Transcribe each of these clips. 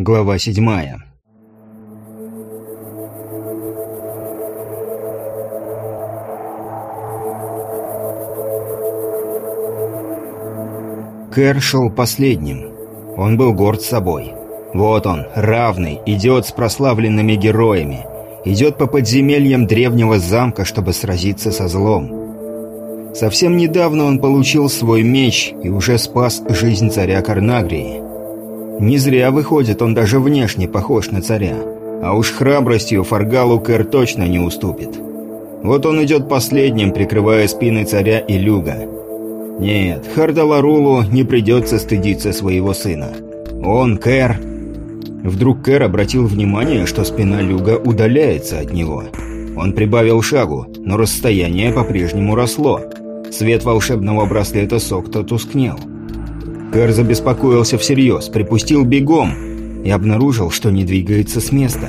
Глава седьмая. Кэр шел последним. Он был горд собой. Вот он, равный, идет с прославленными героями. Идет по подземельям древнего замка, чтобы сразиться со злом. Совсем недавно он получил свой меч и уже спас жизнь царя Карнагрии. Не зря, выходит, он даже внешне похож на царя. А уж храбростью Фаргалу Кэр точно не уступит. Вот он идет последним, прикрывая спины царя и люга. Нет, Хардаларулу не придется стыдиться своего сына. Он, Кэр... Вдруг Кэр обратил внимание, что спина люга удаляется от него. Он прибавил шагу, но расстояние по-прежнему росло. Свет волшебного браслета Сокта тускнел. Кэр забеспокоился всерьез, припустил бегом и обнаружил, что не двигается с места.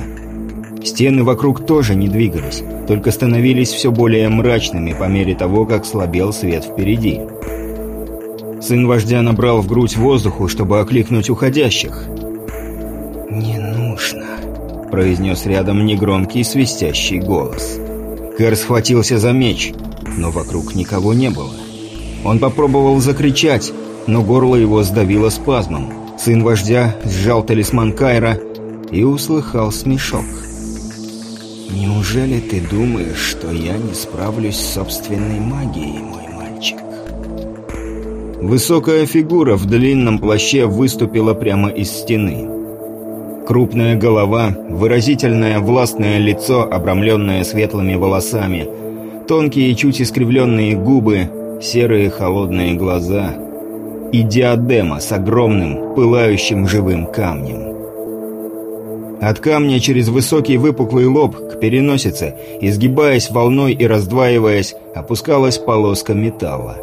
Стены вокруг тоже не двигались, только становились все более мрачными по мере того, как слабел свет впереди. Сын вождя набрал в грудь воздуху, чтобы окликнуть уходящих. «Не нужно», — произнес рядом негромкий свистящий голос. Кэр схватился за меч, но вокруг никого не было. Он попробовал закричать, но горло его сдавило спазмом. Сын вождя сжал талисман Кайра и услыхал смешок. «Неужели ты думаешь, что я не справлюсь с собственной магией, мой мальчик?» Высокая фигура в длинном плаще выступила прямо из стены. Крупная голова, выразительное властное лицо, обрамленное светлыми волосами, тонкие чуть искривленные губы, серые холодные глаза — и диадема с огромным, пылающим живым камнем. От камня через высокий выпуклый лоб к переносице, изгибаясь волной и раздваиваясь, опускалась полоска металла.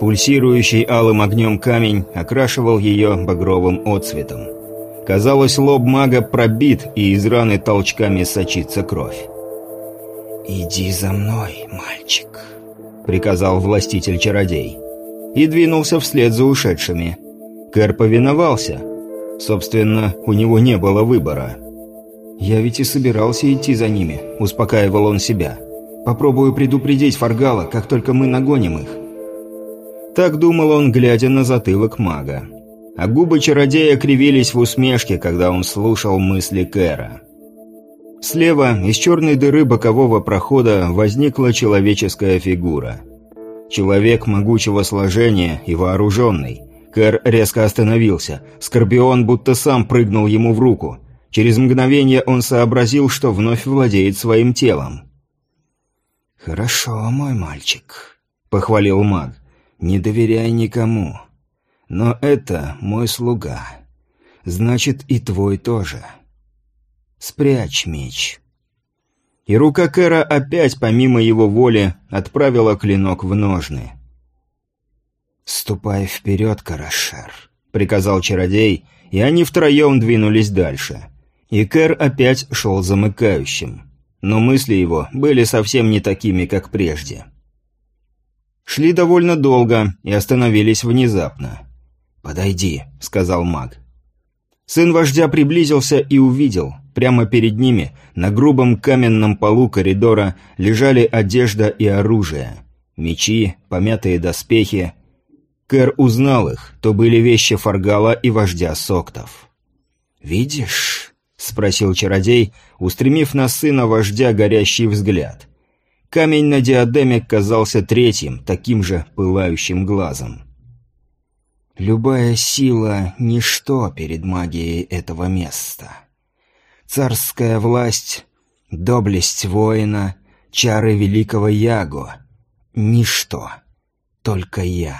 Пульсирующий алым огнем камень окрашивал ее багровым отцветом. Казалось, лоб мага пробит, и из раны толчками сочится кровь. «Иди за мной, мальчик», — приказал властитель-чародей и двинулся вслед за ушедшими. Кэр повиновался. Собственно, у него не было выбора. «Я ведь и собирался идти за ними», — успокаивал он себя. «Попробую предупредить Фаргала, как только мы нагоним их». Так думал он, глядя на затылок мага. А губы чародея кривились в усмешке, когда он слушал мысли Кэра. Слева из черной дыры бокового прохода возникла человеческая фигура. Человек могучего сложения и вооруженный. Кэр резко остановился. Скорпион будто сам прыгнул ему в руку. Через мгновение он сообразил, что вновь владеет своим телом. «Хорошо, мой мальчик», — похвалил маг. «Не доверяй никому. Но это мой слуга. Значит, и твой тоже. Спрячь меч». И рука Кэра опять, помимо его воли, отправила клинок в ножны. «Ступай вперед, Карашер», — приказал чародей, и они втроем двинулись дальше. И Кэр опять шел замыкающим. Но мысли его были совсем не такими, как прежде. Шли довольно долго и остановились внезапно. «Подойди», — сказал маг. Сын вождя приблизился и увидел. Прямо перед ними, на грубом каменном полу коридора, лежали одежда и оружие. Мечи, помятые доспехи. Кэр узнал их, то были вещи Фаргала и вождя Соктов. «Видишь?» — спросил чародей, устремив на сына вождя горящий взгляд. Камень на диадеме казался третьим, таким же пылающим глазом. Любая сила — ничто перед магией этого места. Царская власть, доблесть воина, чары великого Яго — ничто. Только я.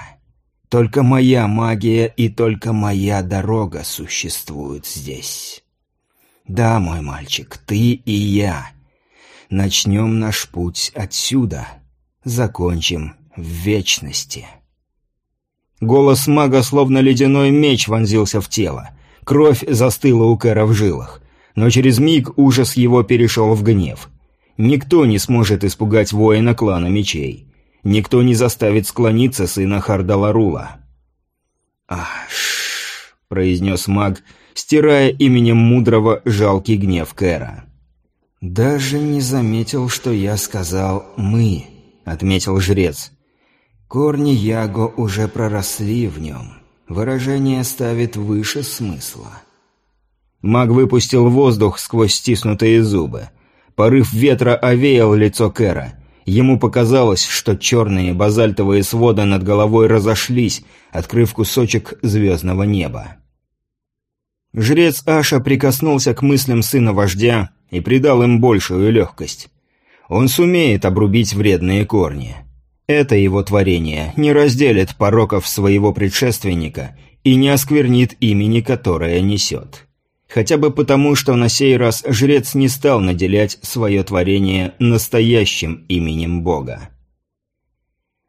Только моя магия и только моя дорога существуют здесь. Да, мой мальчик, ты и я. Начнем наш путь отсюда. Закончим в вечности». Голос мага, словно ледяной меч, вонзился в тело. Кровь застыла у Кэра в жилах. Но через миг ужас его перешел в гнев. Никто не сможет испугать воина клана мечей. Никто не заставит склониться сына Хардаларула. «Аш!» — произнес маг, стирая именем мудрого жалкий гнев Кэра. «Даже не заметил, что я сказал «мы», — отметил жрец. «Корни Яго уже проросли в нем. Выражение ставит выше смысла». Маг выпустил воздух сквозь стиснутые зубы. Порыв ветра овеял лицо Кэра. Ему показалось, что черные базальтовые своды над головой разошлись, открыв кусочек звездного неба. Жрец Аша прикоснулся к мыслям сына вождя и придал им большую легкость. Он сумеет обрубить вредные корни. Это его творение не разделит пороков своего предшественника и не осквернит имени, которое несет. Хотя бы потому, что на сей раз жрец не стал наделять свое творение настоящим именем Бога.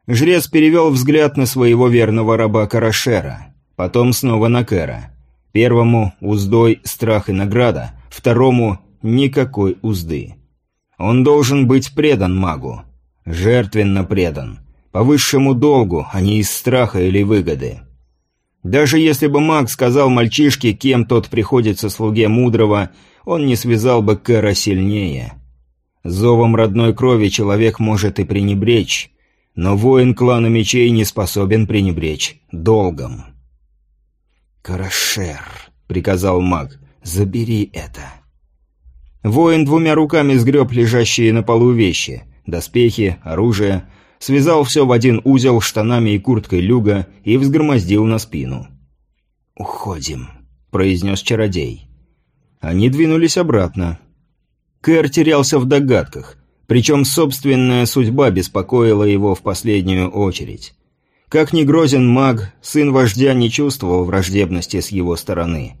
Жрец перевел взгляд на своего верного раба Карашера, потом снова на Кэра. Первому – уздой, страх и награда, второму – никакой узды. Он должен быть предан магу. Жертвенно предан. По высшему долгу, а не из страха или выгоды. Даже если бы маг сказал мальчишке, кем тот приходится слуге мудрого, он не связал бы Кэра сильнее. Зовом родной крови человек может и пренебречь, но воин клана мечей не способен пренебречь долгом. «Карашер», — приказал маг, — «забери это». Воин двумя руками сгреб лежащие на полу вещи — доспехи, оружие, связал все в один узел штанами и курткой люга и взгромоздил на спину. «Уходим», — произнес чародей. Они двинулись обратно. Кэр терялся в догадках, причем собственная судьба беспокоила его в последнюю очередь. Как ни грозен маг, сын вождя не чувствовал враждебности с его стороны.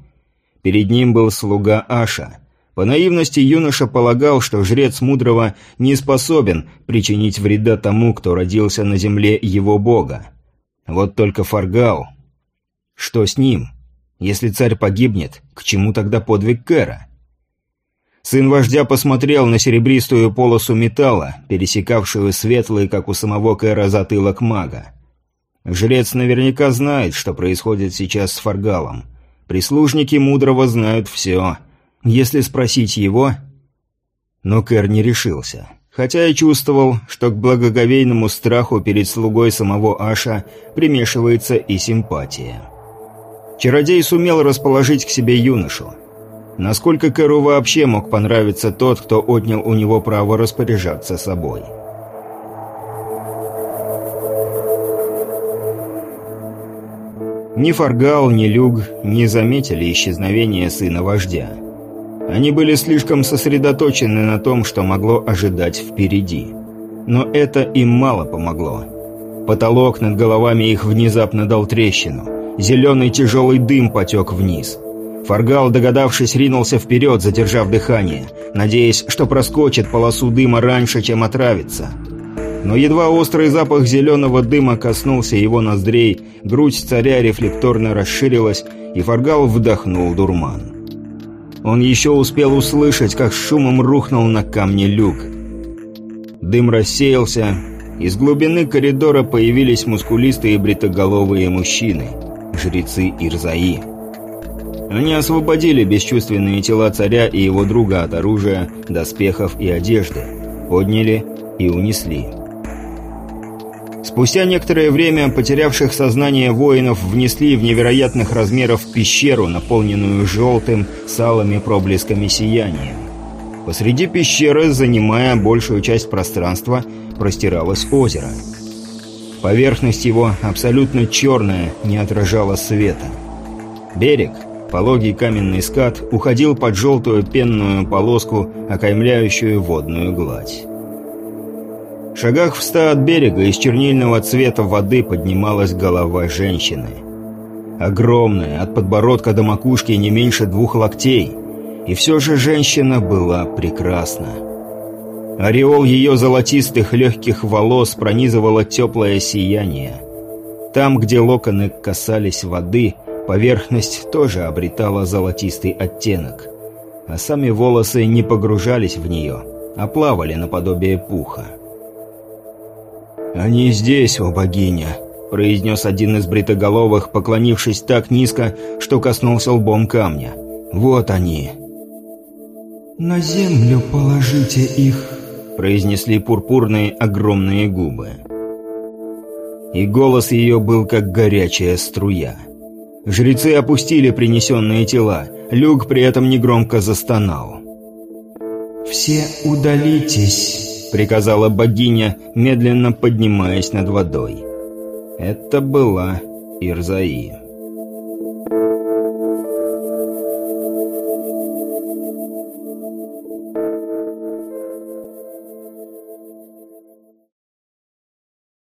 Перед ним был слуга Аша. По наивности юноша полагал, что жрец мудрого не способен причинить вреда тому, кто родился на земле его бога. Вот только Фаргал... Что с ним? Если царь погибнет, к чему тогда подвиг Кэра? Сын вождя посмотрел на серебристую полосу металла, пересекавшую светлый, как у самого Кэра, затылок мага. Жрец наверняка знает, что происходит сейчас с Фаргалом. Прислужники Мудрого знают все. Если спросить его... Но Кэр не решился. Хотя и чувствовал, что к благоговейному страху перед слугой самого Аша примешивается и симпатия. Чародей сумел расположить к себе юношу. Насколько Кэру вообще мог понравиться тот, кто отнял у него право распоряжаться собой? Ни Фаргал, ни Люг не заметили исчезновения сына вождя. Они были слишком сосредоточены на том, что могло ожидать впереди. Но это им мало помогло. Потолок над головами их внезапно дал трещину. Зеленый тяжелый дым потек вниз. Фаргал, догадавшись, ринулся вперед, задержав дыхание, надеясь, что проскочит полосу дыма раньше, чем отравится. Но едва острый запах зеленого дыма коснулся его ноздрей, грудь царя рефлекторно расширилась, и Фаргал вдохнул дурман. Он еще успел услышать, как шумом рухнул на камне люк. Дым рассеялся, из глубины коридора появились мускулистые бритоголовые мужчины, жрецы Ирзаи. Они освободили бесчувственные тела царя и его друга от оружия, доспехов и одежды, подняли и унесли. Спустя некоторое время потерявших сознание воинов внесли в невероятных размеров пещеру, наполненную желтым, салыми проблесками сияния. Посреди пещеры, занимая большую часть пространства, простиралось озеро. Поверхность его, абсолютно черная, не отражала света. Берег, пологий каменный скат, уходил под желтую пенную полоску, окаймляющую водную гладь шагах в ста от берега из чернильного цвета воды поднималась голова женщины. Огромная, от подбородка до макушки не меньше двух локтей. И все же женщина была прекрасна. Ореол ее золотистых легких волос пронизывало теплое сияние. Там, где локоны касались воды, поверхность тоже обретала золотистый оттенок. А сами волосы не погружались в нее, а плавали наподобие пуха. «Они здесь, о богиня!» — произнес один из бритоголовых, поклонившись так низко, что коснулся лбом камня. «Вот они!» «На землю положите их», — произнесли пурпурные огромные губы. И голос ее был как горячая струя. Жрецы опустили принесенные тела, Люк при этом негромко застонал. «Все удалитесь», — приказала богиня, медленно поднимаясь над водой. Это была Ирзаи.